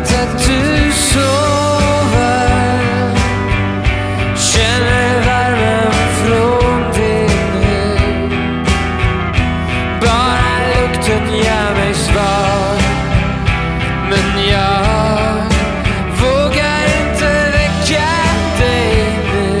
vet att du sover. Känner värmen från din hud Bara lukten gör mig svag Men jag vågar inte väcka dig nu.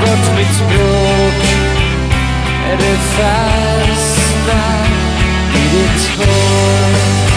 bort mitt språk. Är det fasta i ditt hår?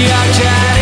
We are can